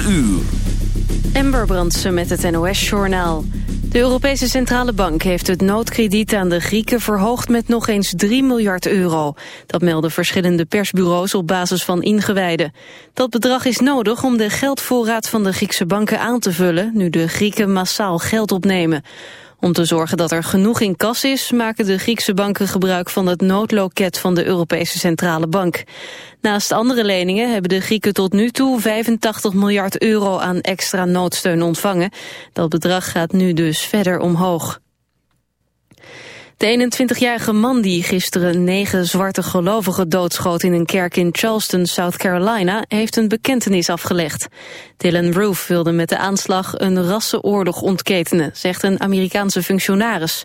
4 uur. Ember Brandsen met het NOS-journaal. De Europese Centrale Bank heeft het noodkrediet aan de Grieken verhoogd met nog eens 3 miljard euro. Dat melden verschillende persbureaus op basis van ingewijden. Dat bedrag is nodig om de geldvoorraad van de Griekse banken aan te vullen, nu de Grieken massaal geld opnemen. Om te zorgen dat er genoeg in kas is, maken de Griekse banken gebruik van het noodloket van de Europese Centrale Bank. Naast andere leningen hebben de Grieken tot nu toe 85 miljard euro aan extra noodsteun ontvangen. Dat bedrag gaat nu dus verder omhoog. De 21-jarige man die gisteren negen zwarte gelovigen doodschoot in een kerk in Charleston, South Carolina, heeft een bekentenis afgelegd. Dylan Roof wilde met de aanslag een rassenoorlog ontketenen, zegt een Amerikaanse functionaris.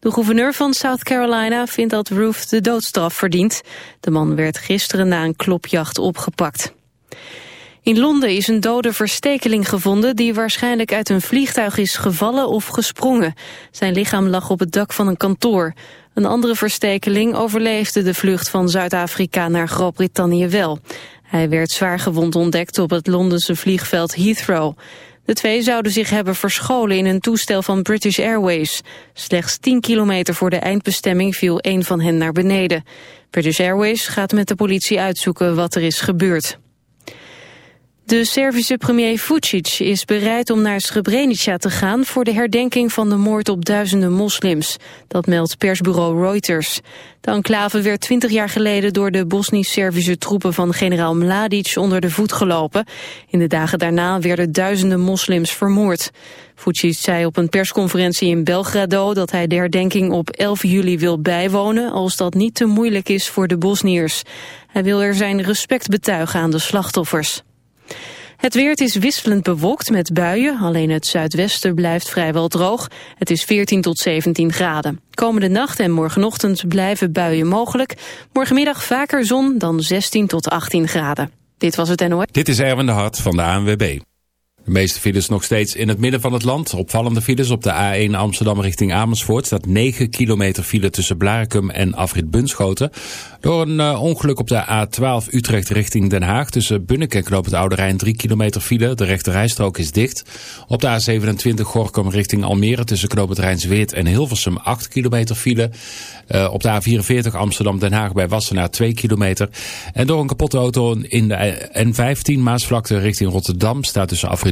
De gouverneur van South Carolina vindt dat Roof de doodstraf verdient. De man werd gisteren na een klopjacht opgepakt. In Londen is een dode verstekeling gevonden die waarschijnlijk uit een vliegtuig is gevallen of gesprongen. Zijn lichaam lag op het dak van een kantoor. Een andere verstekeling overleefde de vlucht van Zuid-Afrika naar Groot-Brittannië wel. Hij werd zwaar gewond ontdekt op het Londense vliegveld Heathrow. De twee zouden zich hebben verscholen in een toestel van British Airways. Slechts 10 kilometer voor de eindbestemming viel een van hen naar beneden. British Airways gaat met de politie uitzoeken wat er is gebeurd. De Servische premier Vucic is bereid om naar Srebrenica te gaan voor de herdenking van de moord op duizenden moslims. Dat meldt persbureau Reuters. De enclave werd twintig jaar geleden door de Bosnisch-Servische troepen van generaal Mladic onder de voet gelopen. In de dagen daarna werden duizenden moslims vermoord. Vucic zei op een persconferentie in Belgrado dat hij de herdenking op 11 juli wil bijwonen als dat niet te moeilijk is voor de Bosniërs. Hij wil er zijn respect betuigen aan de slachtoffers. Het weer is wisselend bewolkt met buien. Alleen het zuidwesten blijft vrijwel droog. Het is 14 tot 17 graden. Komende nacht en morgenochtend blijven buien mogelijk. Morgenmiddag vaker zon dan 16 tot 18 graden. Dit was het NOS. Dit is Erwin de Hart van de ANWB. De meeste files nog steeds in het midden van het land. Opvallende files op de A1 Amsterdam richting Amersfoort. staat 9 kilometer file tussen Blarikum en Afrit Bunschoten. Door een uh, ongeluk op de A12 Utrecht richting Den Haag. Tussen Bunnik en het Oude Rijn 3 kilometer file. De rechte rijstrook is dicht. Op de A27 Gorkum richting Almere tussen Knoop het Rijnsweert en Hilversum 8 kilometer file. Uh, op de A44 Amsterdam Den Haag bij Wassenaar 2 kilometer. En door een kapotte auto in de N15 Maasvlakte richting Rotterdam staat tussen Afrit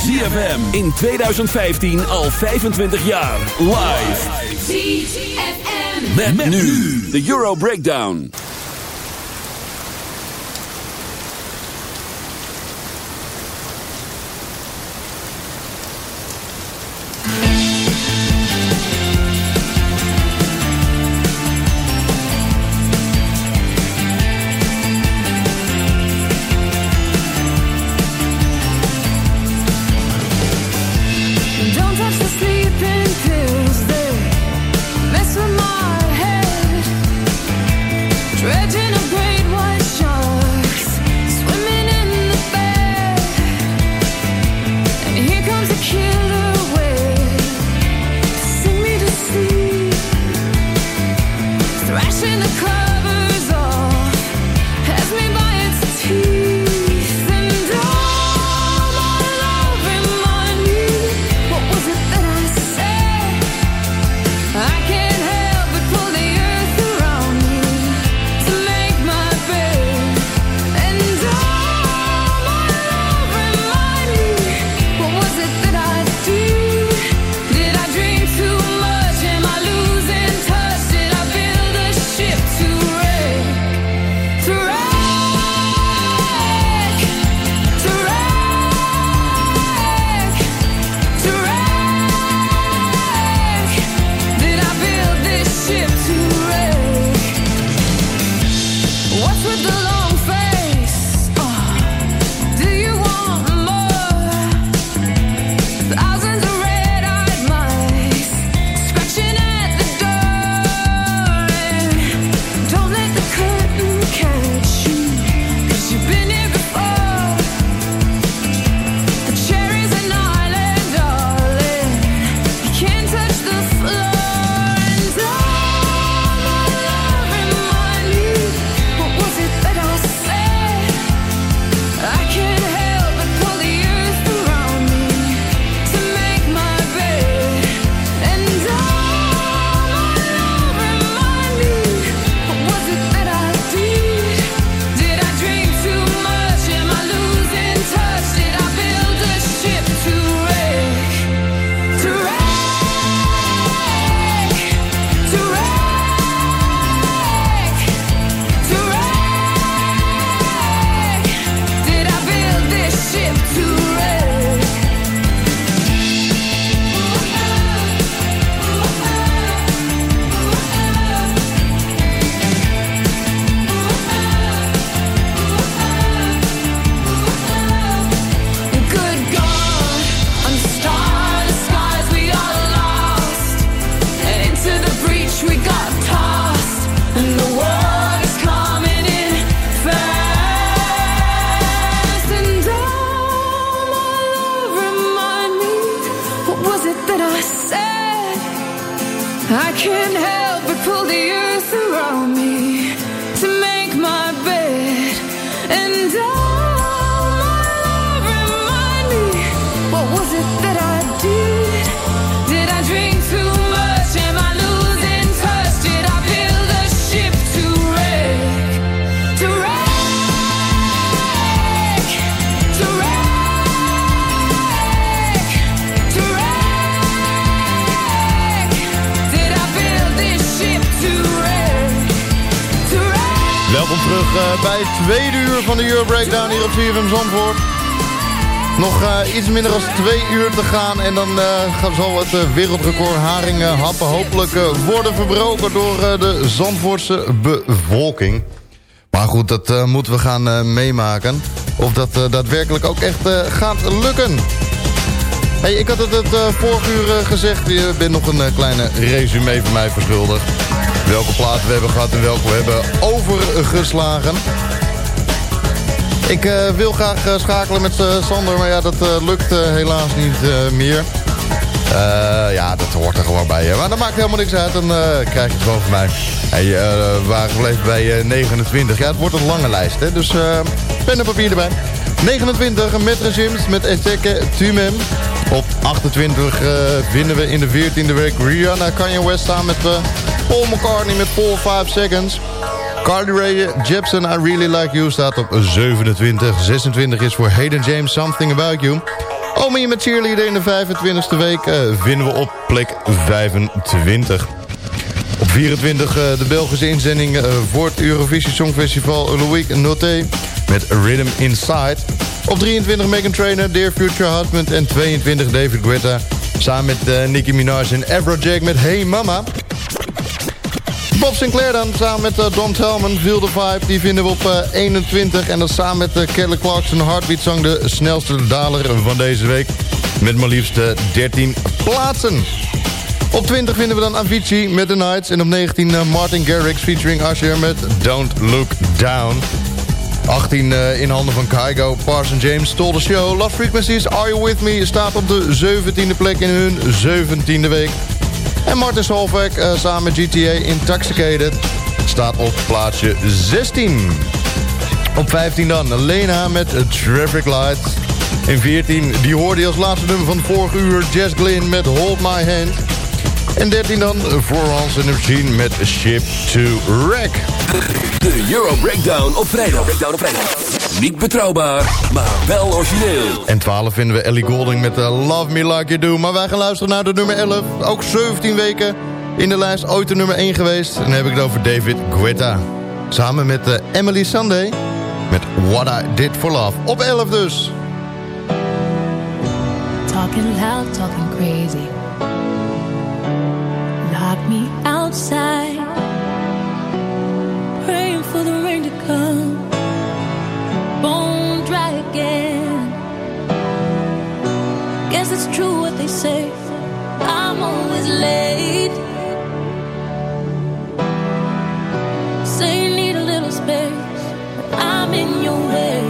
ZFM in 2015 al 25 jaar. Live. ZFM. Met, met nu de Euro Breakdown. Bij het tweede uur van de Euro Breakdown hier op CFM Zandvoort. Nog eh, iets minder dan twee uur te gaan en dan gaat- zal het eh, wereldrecord haringen happen hopelijk worden verbroken door de Zandvoortse bevolking. Maar goed, dat moeten we gaan meemaken. Of dat daadwerkelijk ook echt gaat lukken. Hey, ik had het het vorige uur gezegd. Je bent nog een kleine resume van mij verschuldigd. Welke platen we hebben gehad en welke we hebben overgeslagen. Ik eh, wil graag eh, schakelen met eh, Sander, maar ja, dat lukt helaas niet meer. Ja, dat hoort er gewoon bij. Maar dat maakt helemaal niks uit, dan krijg je het gewoon van mij. Hey, we waren gebleven bij eh, 29. Ja, het wordt een lange lijst, hè, dus pen en papier erbij. 29, Metre Sims met Ezeke Tumem. Op 28 eh, vinden we in de 14e week Rihanna Kanye West samen met Paul McCartney met 4 5 Seconds. Carly Rae Jepsen, I Really Like You staat op 27. 26 is voor Hayden James Something About You. Omi met Cheerleader in de 25e week eh, vinden we op plek 25. Op 24 eh, de Belgische inzending eh, voor het Eurovisie Songfestival Loïc Noté met Rhythm Inside. Op 23 Megan Trainor, Dear Future Husband en 22 David Guetta. Samen met Nicki Minaj en Afrojack met Hey Mama. Bob Sinclair dan, samen met uh, Don Tellman, Feel the Vibe, die vinden we op eh, 21. En dan samen met uh, Kelly Clarkson, Heartbeat Song, de snelste daler van deze week. Met maar liefst eh, 13 plaatsen. Op 20 vinden we dan Avicii met The Nights. En op 19 eh, Martin Garrix featuring Usher met Don't Look Down. 18 eh, in handen van Kygo, Parson James, Stole the Show. Lost Frequencies, Are You With Me staat op de 17e plek in hun 17e week. En Martin Solveig eh, samen met GTA Intoxicated staat op plaatsje 16. Op 15 dan Lena met Traffic Lights. In 14, die hoorde je als laatste nummer van vorige uur... Jess Glynn met Hold My Hand. En 13 dan Florence the Machine met Ship to Wreck. De Euro Breakdown op vrijdag. Breakdown op vrijdag. Niet betrouwbaar, maar wel origineel. En 12 vinden we Ellie Golding met uh, Love Me Like You Do. Maar wij gaan luisteren naar de nummer 11. Ook 17 weken in de lijst ooit de nummer 1 geweest. En dan heb ik het over David Guetta. Samen met uh, Emily Sunday met What I Did For Love. Op 11 dus. Talking loud, talking crazy. Lock me outside. Praying for the rain to come. Again. Guess it's true what they say. I'm always late. Say you need a little space. But I'm in your way.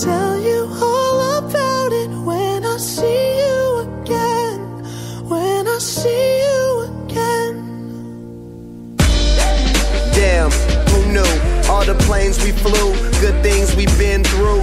Tell you all about it when I see you again. When I see you again. Damn, who knew? All the planes we flew, good things we've been through.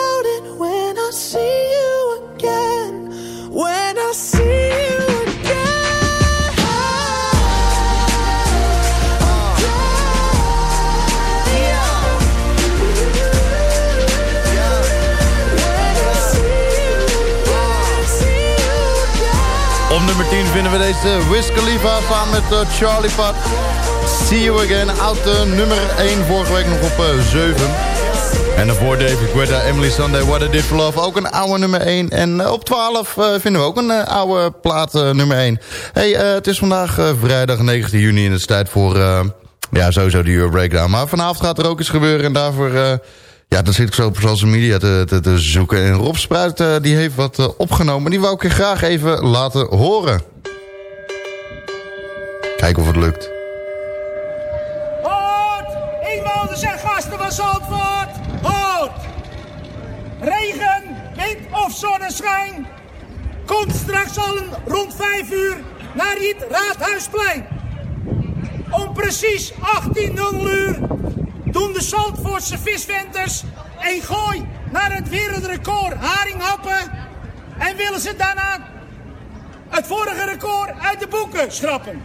Op nummer 10 vinden we deze Wiz Khalifa samen met eh, Charlie Pat. See You Again, oud eh, nummer 1, vorige week nog op eh, 7. En daarvoor David Guetta, Emily Sunday, What I Did For Love, ook een oude nummer 1. En eh, op 12 eh, vinden we ook een eh, oude plaat eh, nummer 1. Hey, eh, het is vandaag eh, vrijdag 19 juni en het is tijd voor... eh, ja, sowieso de Euro Breakdown. Maar vanavond gaat er ook iets gebeuren en daarvoor... ja, dan zit ik zo op social media te, te, te zoeken. En Rob Spruit eh, die heeft wat eh, opgenomen. Die wou ik je graag even laten horen. Kijken of het lukt. Hoort! Inwoners en gasten van Zandvoort! Hoort! Regen, wind of zonneschijn. Komt straks al rond 5 uur naar het Raadhuisplein. Om precies 18.00 uur doen de Zandvoortse visventers een gooi naar het wereldrecord haringhappen. En willen ze daarna het vorige record uit de boeken schrappen.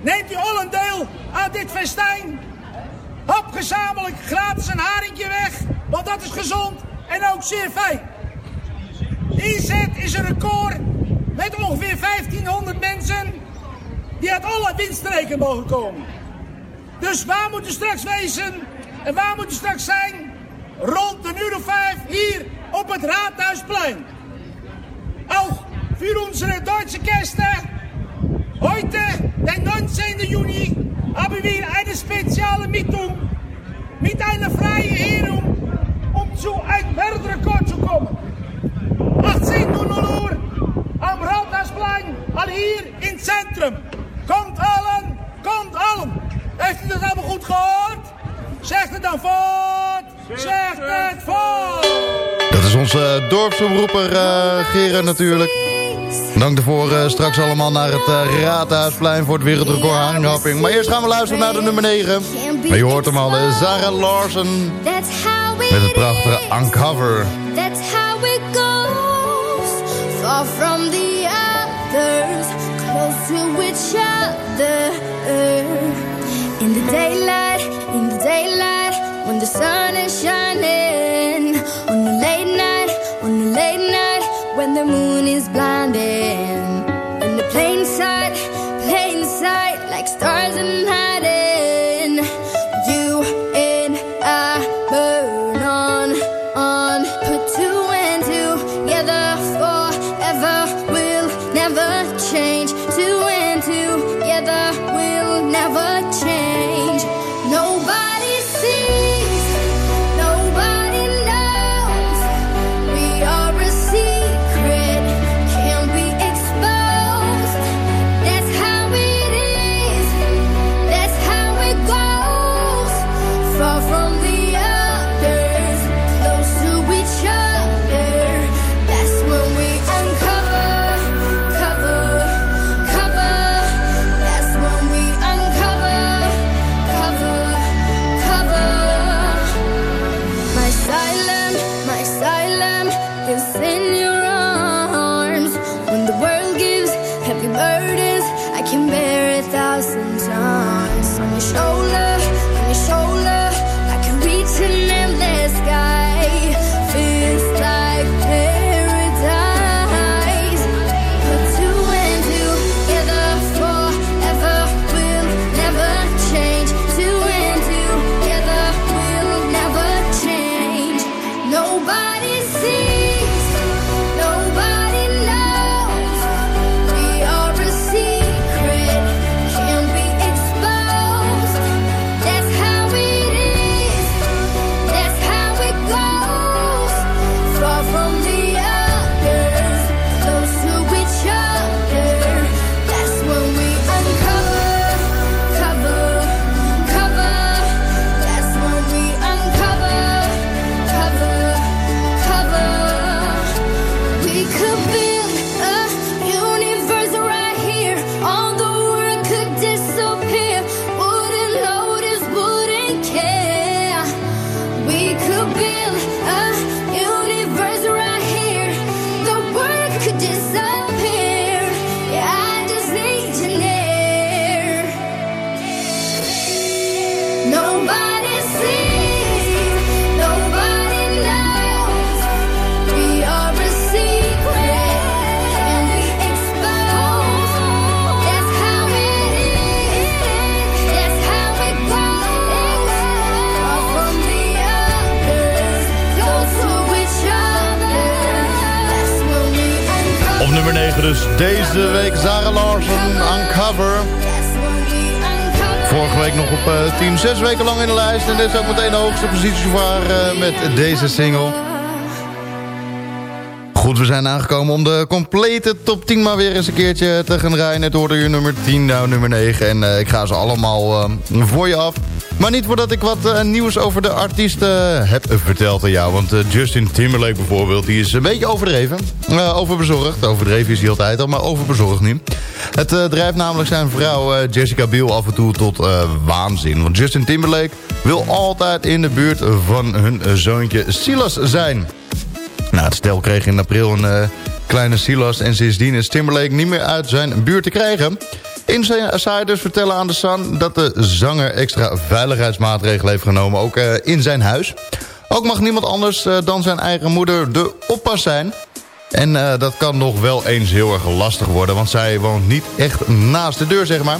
Neemt u al een deel aan dit festijn? Hap gezamenlijk gratis een haringje weg, want dat is gezond en ook zeer fijn. Inzet is een record met ongeveer 1500 mensen die uit alle windstreken mogen komen. Dus waar moet u straks wezen en waar moet u straks zijn? Rond een uur of vijf hier op het Raadhuisplein. Auch für unsere deutsche Gäste Heute, den 19. Juni, haben wir eine spezielle Mietung mit einer freien Ehrung, um zu einem Weltrekord zu kommen. 18.00 Uhr am Rathausplein, al hier in centrum. Komt allen, komt allen. Heeft u dat allemaal goed gehoord? Zegt het dan voort, zegt het voort. Dat is onze dorpsomroeper uh, Geren natuurlijk. Dank ervoor uh, straks allemaal naar het uh, Raadhuisplein voor het wereldrecord haringhapping. Maar eerst gaan we luisteren naar de nummer 9. Maar je hoort hem al, uh, Sarah Larsen. Met het prachtige Uncover. That's how it goes. Far from the others, close to each other. The daylight, in the daylight, when the sun hoogste positie haar eh, met deze single. Goed, we zijn aangekomen om de complete top 10 maar weer eens een keertje te gaan rijden. Het hoorde je nummer 10, nou nummer 9. En eh, ik ga ze allemaal eh, voor je af. Maar niet voordat ik wat eh, nieuws over de artiesten heb verteld aan jou. Want eh, Justin Timberlake bijvoorbeeld, die is een beetje overdreven. Eh, overbezorgd. Overdreven is hij altijd al, maar overbezorgd niet. Het eh, drijft namelijk zijn vrouw eh, Jessica Biel af en toe tot eh, waanzin. Want Justin Timberlake wil altijd in de buurt van hun eh, zoontje Silas zijn. Nou, het stel kreeg in april een eh, kleine Silas... en sindsdien is Timberlake niet meer uit zijn buurt te krijgen. Insiders vertellen aan de Sun dat de zanger extra veiligheidsmaatregelen heeft genomen... ook eh, in zijn huis. Ook mag niemand anders eh, dan zijn eigen moeder de oppas zijn... En eh, dat kan nog wel eens heel erg lastig worden... want zij woont niet echt naast de deur, zeg maar.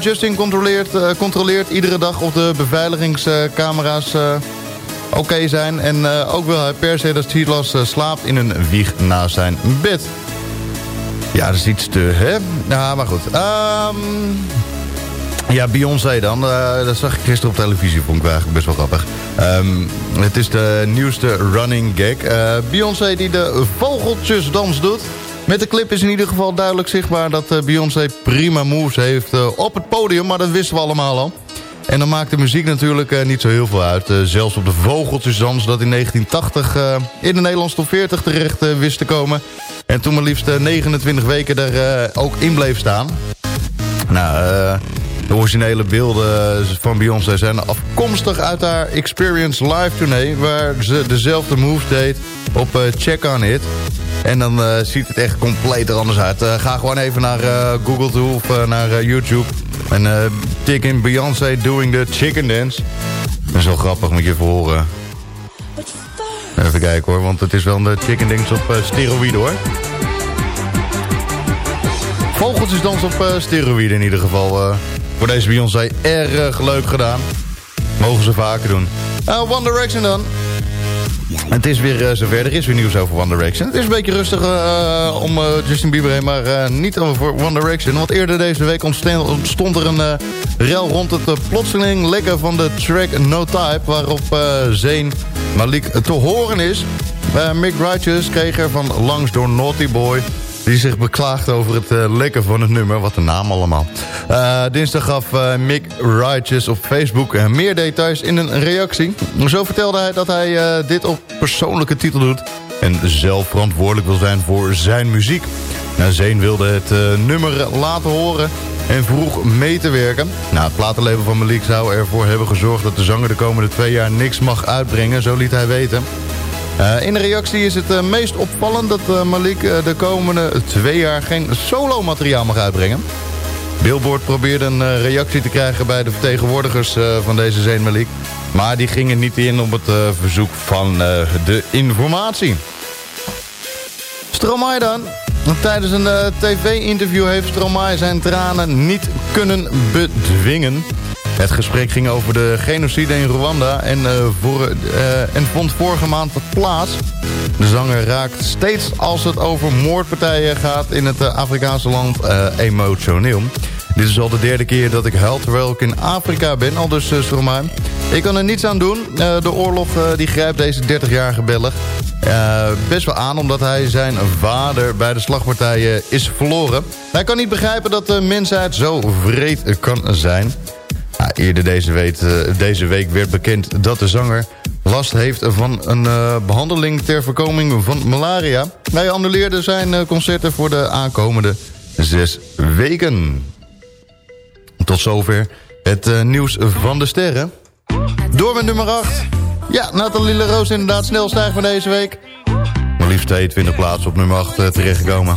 Justin controleert, controleert iedere dag of de beveiligingscamera's oké zijn. En ook wil hij per se dat Silas slaapt in een wieg naast zijn bed. Ja, dat is iets te, hè? Ja, maar goed. Ehm, ja, Beyoncé dan. Eh, dat zag ik gisteren op televisie, vond ik eigenlijk best wel grappig. Ehm, het is de nieuwste running gag. Eh, Beyoncé die de vogeltjesdans doet. Met de clip is in ieder geval duidelijk zichtbaar dat eh, Beyoncé prima moves heeft op het podium. Maar dat wisten we allemaal al. En dan maakt de muziek natuurlijk niet zo heel veel uit. Zelfs op de vogeltjesdans dat in 1980 eh, in de Nederlandse top 40 terecht wist te komen. En toen maar liefst eh, 29 weken er eh, ook in bleef staan. Nou, eh, de originele beelden van Beyoncé zijn afkomstig uit haar Experience Live tournee... waar ze dezelfde moves deed op eh, Check On It. En dan ziet het echt compleet er anders uit. Ga gewoon even naar Google toe of naar YouTube. En tik in Beyoncé doing the chicken dance. Dat is wel grappig, moet je even horen. Even kijken hoor, want het is wel een chicken dance op eh, steroïden hoor. Vogeltjesdans op eh, steroïden in ieder geval. eh, voor deze Beyoncé erg leuk gedaan. Mogen ze vaker doen. Uh, One Direction dan. Het is weer uh, zover. Er is weer nieuws over One Direction. Het is een beetje rustig uh, om uh, Justin Bieber heen, maar niet over One Direction. Want eerder deze week ontstond, er een rel rond het plotseling lekken van de track No Type... waarop Zayn Malik te horen is. Mick Righteous kreeg er van langs door Naughty Boy... die zich beklaagt over het uh, lekken van het nummer. Wat een naam allemaal. Uh, dinsdag gaf uh, Mick Righteous op Facebook meer details in een reactie. Zo vertelde hij dat hij dit op persoonlijke titel doet... en zelf verantwoordelijk wil zijn voor zijn muziek. Nou, Zeen wilde het nummer laten horen en vroeg mee te werken. Nou, het platenlabel van Malik zou ervoor hebben gezorgd... dat de zanger de komende twee jaar niks mag uitbrengen, zo liet hij weten... Uh, in de reactie is het uh, meest opvallend dat uh, Malik de komende twee jaar geen solo-materiaal mag uitbrengen. Billboard probeerde een reactie te krijgen bij de vertegenwoordigers van deze Zayn Malik. Maar die gingen niet in op het verzoek van de informatie. Stromae dan. Tijdens een tv-interview heeft Stromae zijn tranen niet kunnen bedwingen. Het gesprek ging over de genocide in Rwanda en, uh, voor, uh, en vond vorige maand plaats. De zanger raakt steeds als het over moordpartijen gaat in het uh, Afrikaanse land emotioneel. Dit is al de derde keer dat ik huil terwijl ik in Afrika ben, al dus uh. Ik kan er niets aan doen. de oorlog die grijpt deze 30-jarige Belg best wel aan... omdat hij zijn vader bij de slagpartijen is verloren. Hij kan niet begrijpen dat de mensheid zo vreed kan zijn... Ja, eerder deze week, eh, deze week werd bekend dat de zanger last heeft van een eh, behandeling ter voorkoming van malaria. Hij annuleerde zijn eh, concerten voor de aankomende zes weken. Tot zover het nieuws van de sterren. Door met nummer 8. Ja, Nathalie Roos inderdaad snel stijgen van deze week. Maar liefst 22 plaatsen op nummer 8 terechtgekomen.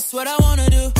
That's what I wanna do.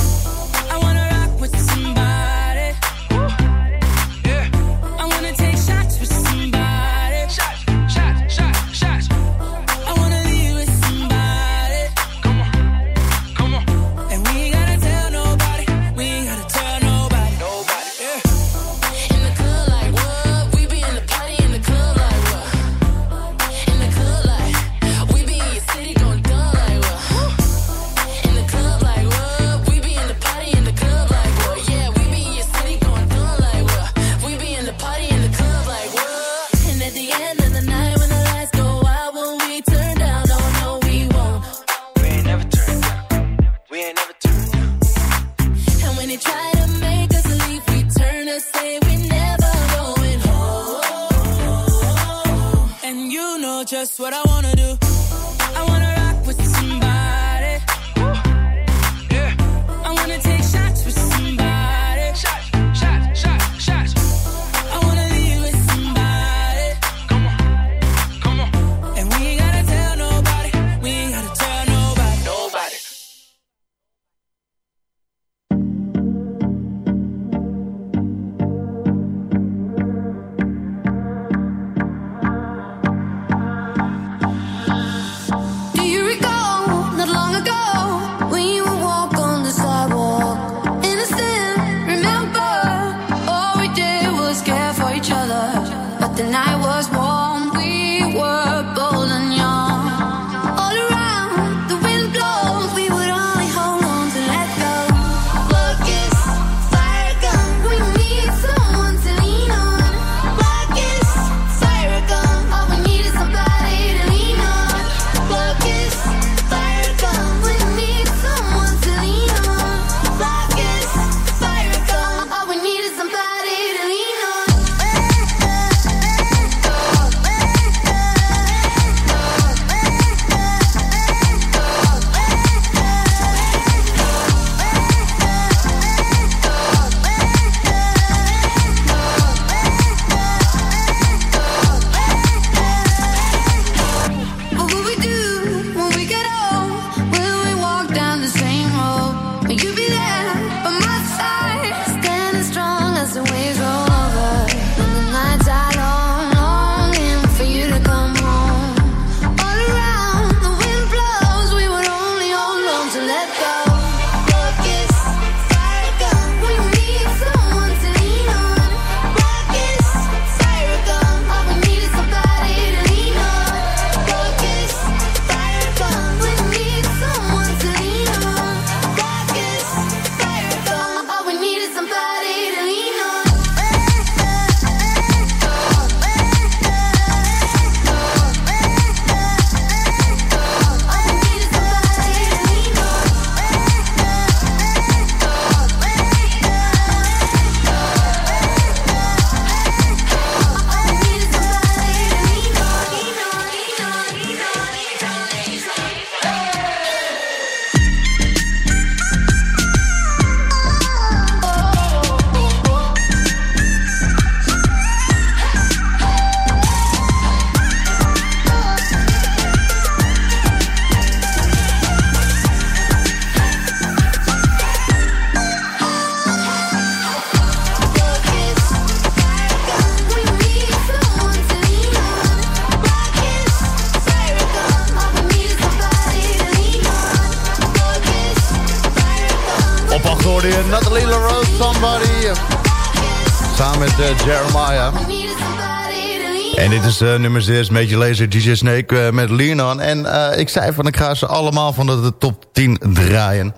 Nummer 6, Major Laser, DJ Snake eh, met Leanon. En eh, ik zei van, ik ga ze allemaal van de, de top 10 draaien.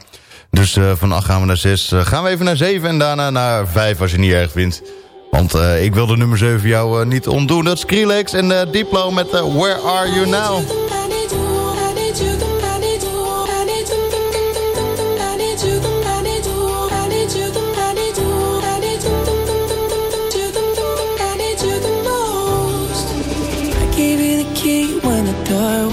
Dus eh, van 8 gaan we naar 6. gaan we even naar 7 en daarna naar 5 als je niet erg vindt. Want ik wil de nummer 7 jou niet ontdoen. Dat is Skrillex en Diplo met Where Are You Now?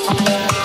first.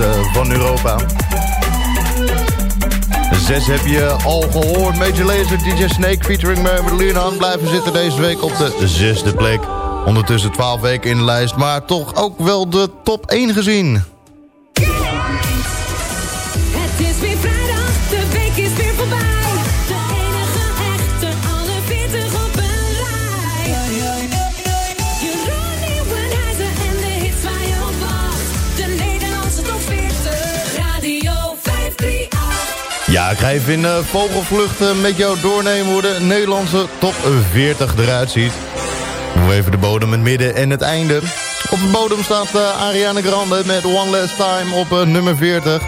Eh, van Europa. Zes heb je al gehoord. Major Lazer, DJ Snake featuring Mary Leonard blijven zitten deze week op de zesde plek. Ondertussen 12 weken in de lijst, maar toch ook wel de top 1 gezien. Even in eh, vogelvluchten met jou doornemen hoe de Nederlandse top 40 eruit ziet. We even de bodem, het midden en het einde. Op de bodem staat eh, Ariana Grande met One Last Time op eh, nummer 40.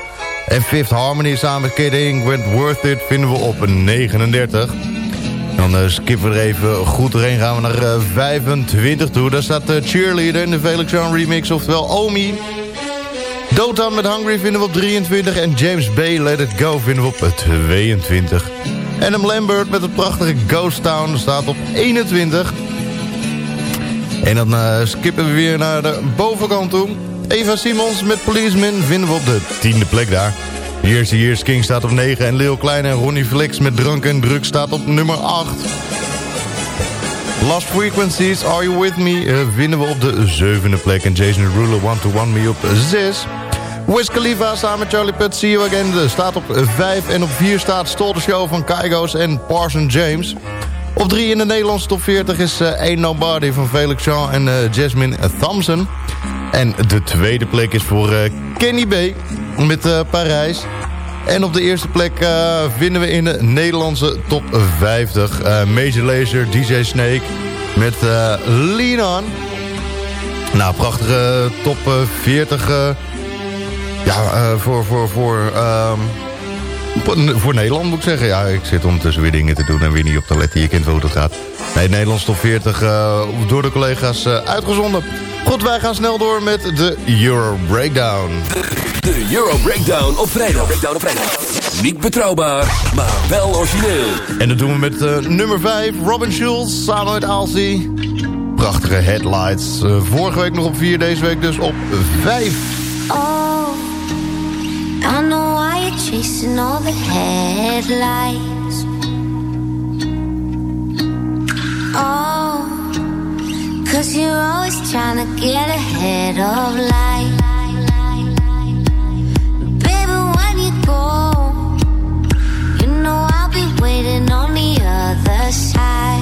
En Fifth Harmony samen met Kid Ink with Worth It vinden we op 39. Dan eh, skippen we er even goed doorheen. Gaan we naar eh, 25 toe. Daar staat de Cheerleader in de Felix Jean remix. Oftewel Omi. Dota met Hungry vinden we op 23. En James Bay Let It Go vinden we op 22. Adam Lambert met het prachtige Ghost Town staat op 21. En dan eh, skippen we weer naar de bovenkant toe. Eva Simons met Policeman vinden we op de tiende plek daar. Years Years King staat op 9 en Leo Klein en Ronnie Flex met Drank en Druk staat op nummer 8. Lost Frequencies, Are You With Me eh, vinden we op de zevende plek. En Jason Derulo, One to One Me op 6. Wiz Khalifa samen met Charlie Puth, See You Again eh, staat op 5. En op 4 staat Stol de Show van Kaigo's en Parson James. Op 3 in de Nederlandse top 40 is uh, Ain't Nobody van Felix Jean en uh, Jasmine Thompson. En de tweede plek is voor uh, Kenny B met Parijs. En op de eerste plek vinden we in de Nederlandse top 50 uh, Major Lazer, DJ Snake met Lean On. Nou, prachtige top 40 ja, voor, voor, voor, um, voor Nederland moet ik zeggen. Ja, ik zit ondertussen weer dingen te doen en weer niet op te letten. Je kent wel hoe dat gaat. Nee, Nederlands top 40 door de collega's uitgezonden. Goed, wij gaan snel door met de Euro Breakdown. De Euro Breakdown op vrijdag. Breakdown op vrijdag. Niet betrouwbaar, maar wel origineel. En dat doen we met uh, nummer 5, Robin Schulz, samen met Alcy. Prachtige headlights. Uh, vorige week nog op 4, deze week dus op 5. Oh, I know why you're chasing all the headlights. Oh, cause you're always trying to get ahead of life. Baby, when you go, you know I'll be waiting on the other side.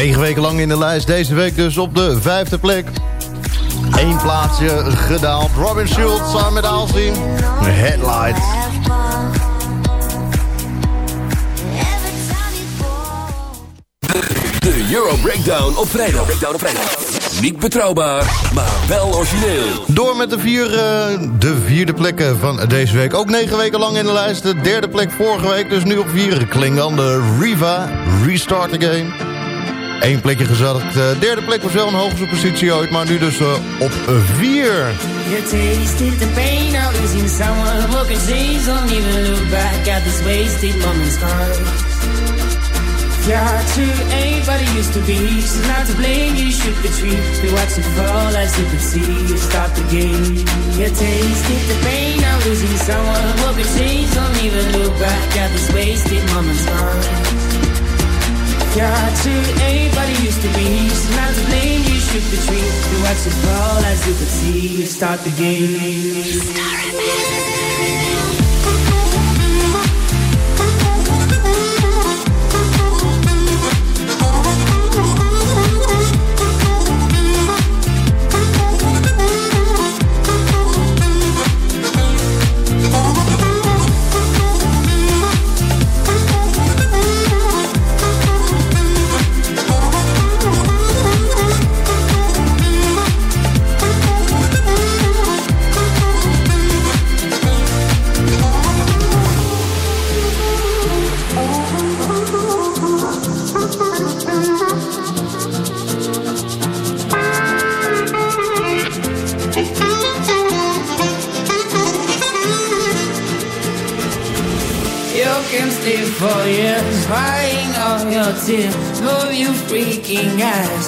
Negen weken lang in de lijst. Deze week dus op de vijfde plek. Eén plaatsje gedaald. Robin Schultz samen met Alcine. Headlights. De Euro Breakdown op vrijdag. Breakdown op vrijdag. Niet betrouwbaar, maar wel origineel. Door met de, vier, eh, de vierde plekken van deze week. Ook negen weken lang in de lijst. De derde plek vorige week, dus nu op vier. Klingt de Riva, Restart Again. Eén plekje gezakt. De derde plek was wel een hoogste positie ooit, maar nu dus eh, op vier. You the pain someone even look back this time. You're true, ain't what it used to be. She's not to blame, you should retreat. We watch it fall as you could see. You start the game. You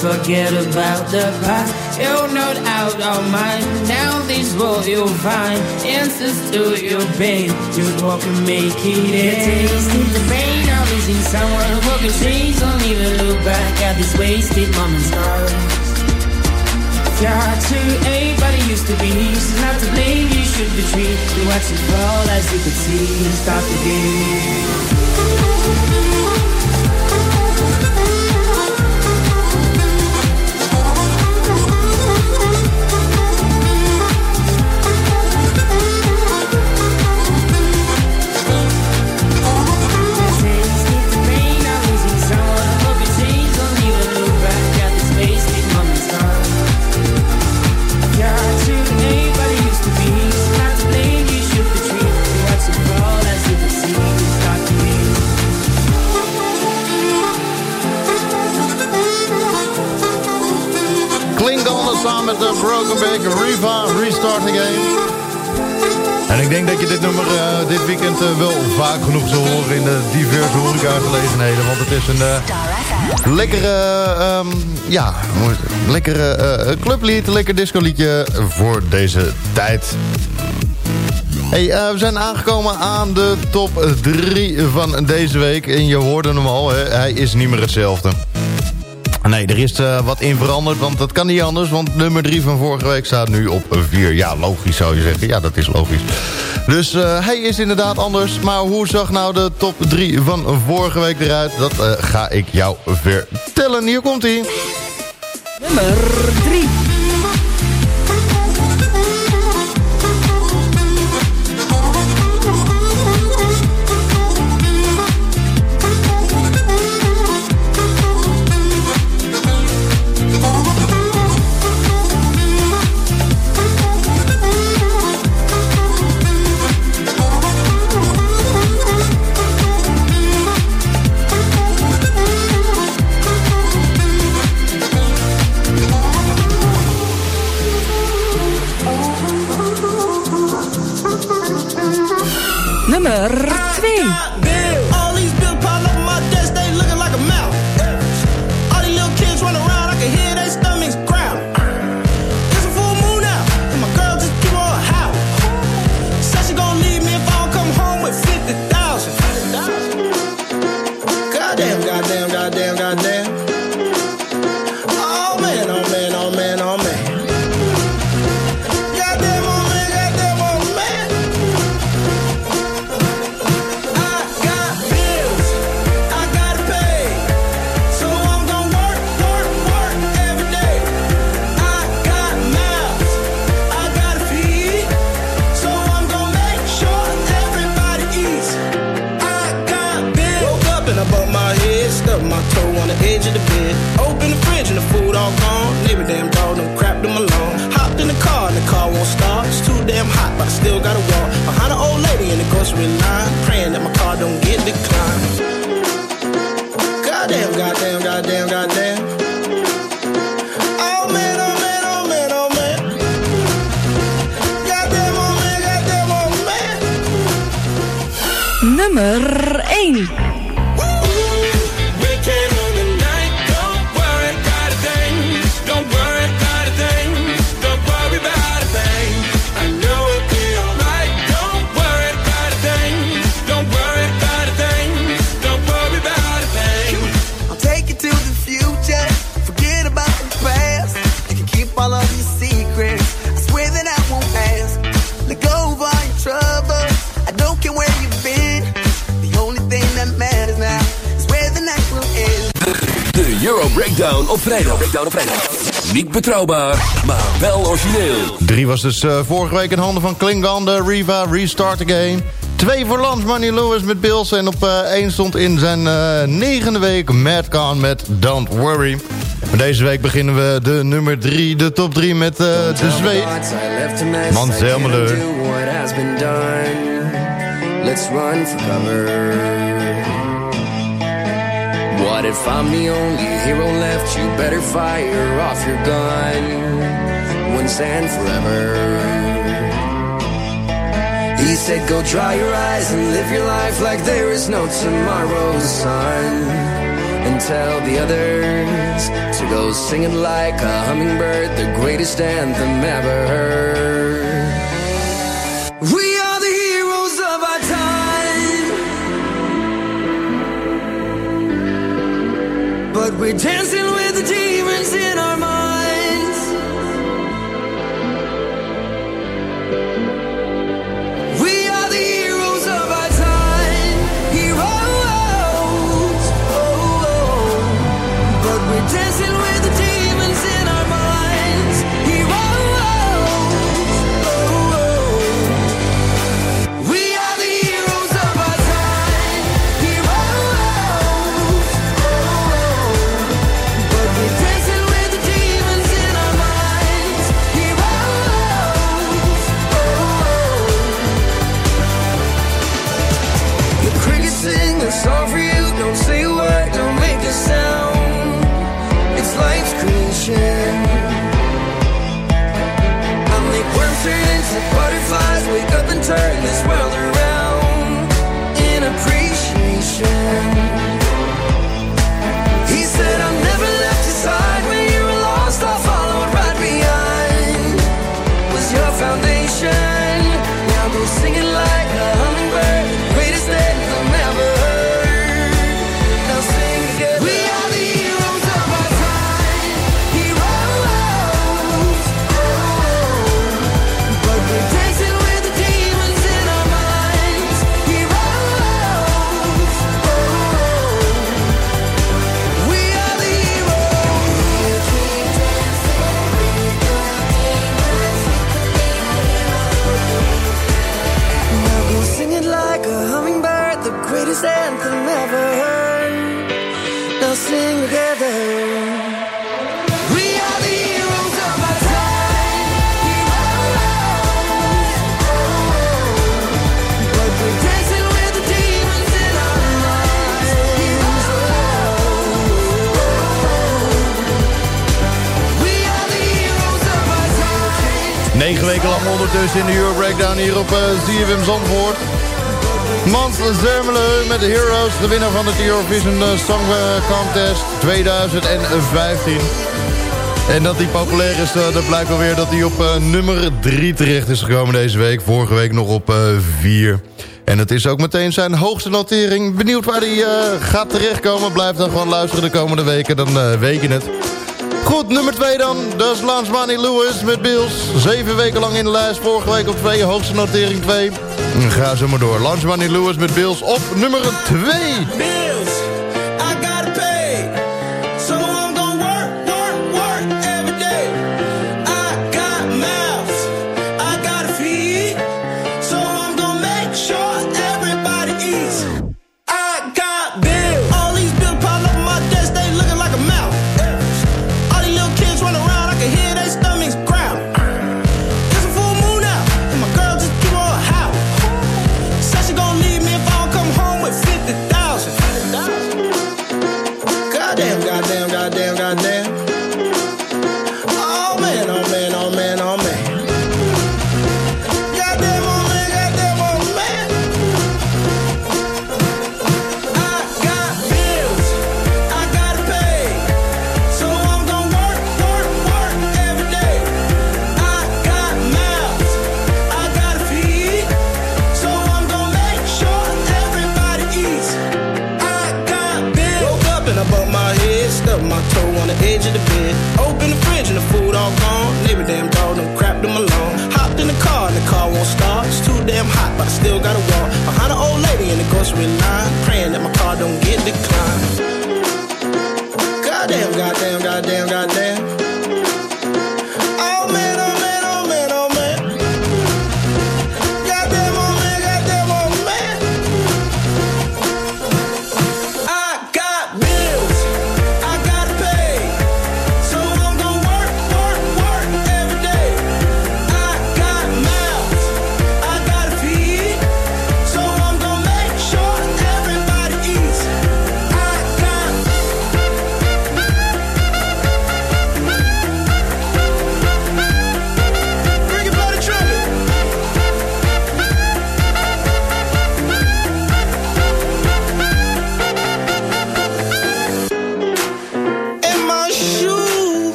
forget about the past. You're not out of mind. Now this world you'll find answers to your pain. You'd walk and make it end. Tasted the pain of losing someone who can change. Don't even look back at these wasted moments. Ain't what it used to be. She's not to blame, you should retreat. You watch it fall as you could see. Stop the game. Weekend eh, wel vaak genoeg zal horen in de diverse horecagelegenheden. Want het is een eh, lekkere, ehm, ja, lekkere eh, clublied, lekker discoliedje voor deze tijd. Hey, we zijn aangekomen aan de top 3 van deze week. En je hoorde hem al, hè? hij is niet meer hetzelfde. Nee, er is wat in veranderd, want dat kan niet anders. Want nummer 3 van vorige week staat nu op 4. Ja, logisch zou je zeggen. Ja, dat is logisch. Dus eh, hij is inderdaad anders. Maar hoe zag nou de top 3 van vorige week eruit? Dat eh, ga ik jou vertellen. Hier komt hij. Nummer 3. Betrouwbaar, maar wel origineel. Drie was dus eh, vorige week in handen van Klingon, de Riva, Restart Again. Twee voor Lance Money Lewis met Bills. En op eh, één stond in zijn eh, negende week Matt Kahn met Don't Worry. Maar deze week beginnen we de nummer drie, de top drie met eh, de Zweed. Mans has been done. Let's run for cover. If I'm the only hero left? You better fire off your gun once and forever. He said, Go dry your eyes and live your life like there is no tomorrow, son. And tell the others to go singing like a hummingbird, the greatest anthem ever heard. We're dancing with the demons in our minds. Turn this world around in appreciation. He said, I've never left your side when you were lost. I followed right behind. Was your foundation. Now singing ondertussen in de Euro Breakdown hier op uh, ZFM Zandvoort. Mans Zermelen met de Heroes, de winnaar van het Eurovision eh, Song eh, Contest 2015. En dat die populair is, eh, dat blijkt alweer dat hij op eh, nummer 3 terecht is gekomen deze week. Vorige week nog op 4. En het is ook meteen zijn hoogste notering. Benieuwd waar hij eh, gaat terechtkomen. Blijf dan gewoon luisteren de komende weken, dan eh, weet je het. Goed, nummer 2 dan. Dat is Lance Money Lewis met Bills. Zeven weken lang in de lijst. Vorige week op 2, hoogste notering 2. Ga zo maar door. Lance Money Lewis met Bills op nummer 2. Bills,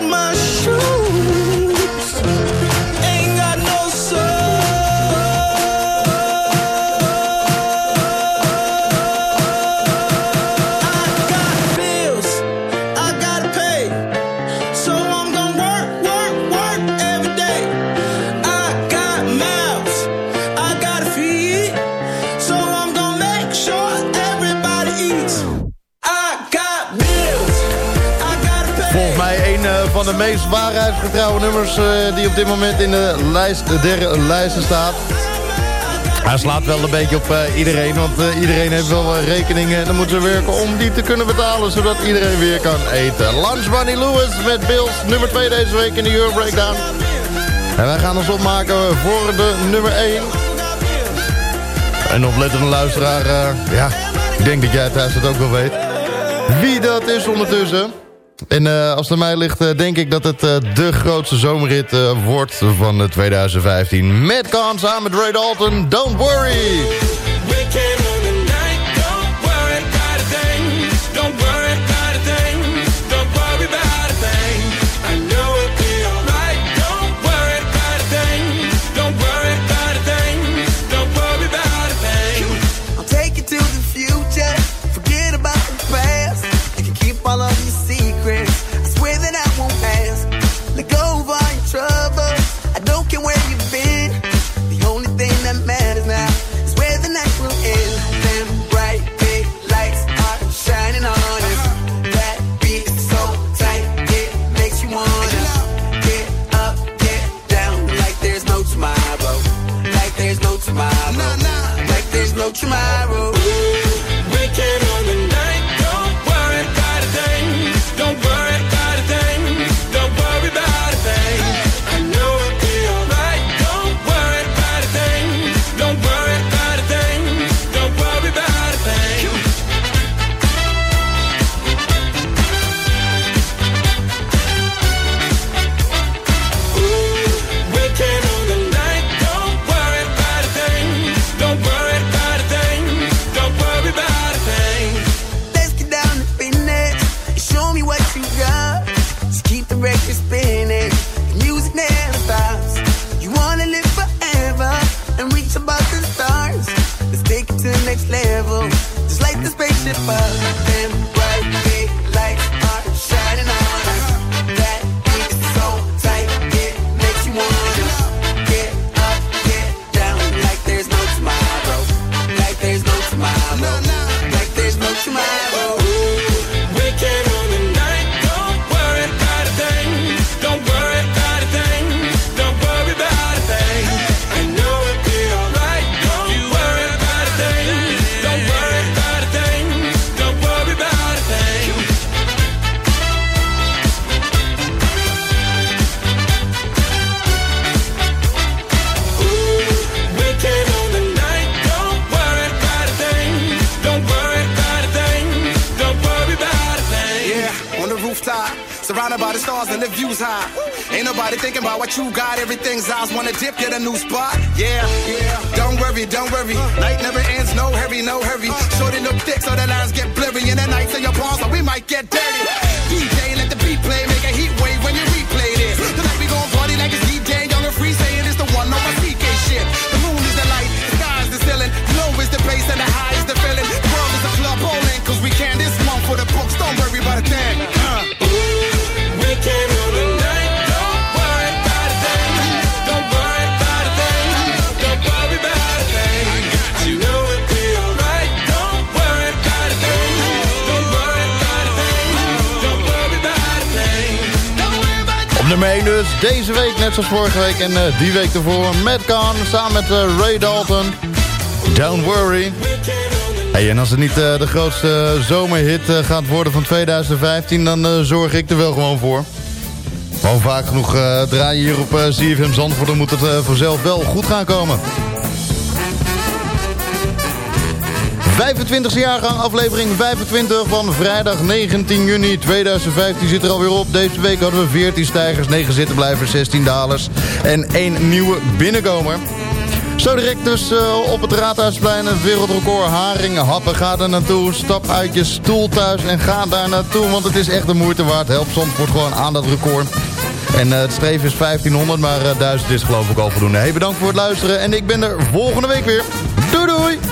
my getrouwe nummers eh, die op dit moment in de lijst der lijsten staat. Hij slaat wel een beetje op eh, iedereen, want eh, iedereen heeft wel rekeningen. En dan moeten ze werken om die te kunnen betalen, zodat iedereen weer kan eten. Lunch Bunny Lewis met Bills, nummer 2 deze week in de Euro Breakdown. En wij gaan ons opmaken voor de nummer 1. En oplettende luisteraar, ja, ik denk dat jij thuis het ook wel weet. Wie dat is ondertussen... En eh, als het aan mij ligt, eh, denk ik dat het uh, de grootste zomerrit wordt van 2015. Met Khan samen met Ray Dalton, Don't Worry! tomorrow. Deze week net zoals vorige week en eh, die week ervoor. Matt Kahn samen met eh, Ray Dalton. Don't worry. En als het niet eh, de grootste zomerhit gaat worden van 2015... dan zorg ik er wel gewoon voor. Gewoon vaak genoeg draaien hier op eh, CFM Zandvoort... dan moet het vanzelf wel goed gaan komen. 25e jaargang, aflevering 25 van vrijdag 19 juni 2015 zit er alweer op. Deze week hadden we 14 stijgers, 9 zittenblijvers, 16 dalers en 1 nieuwe binnenkomer. Zo direct dus eh, op het Raadhuisplein het wereldrecord haringen happen. Ga er naartoe, stap uit je stoel thuis en ga daar naartoe. Want het is echt de moeite waard. Help Zandvoort gewoon aan dat record. En eh, het streven is 1500, maar eh, 1000 is geloof ik al voldoende. Hey, bedankt voor het luisteren en ik ben er volgende week weer. Doei doei!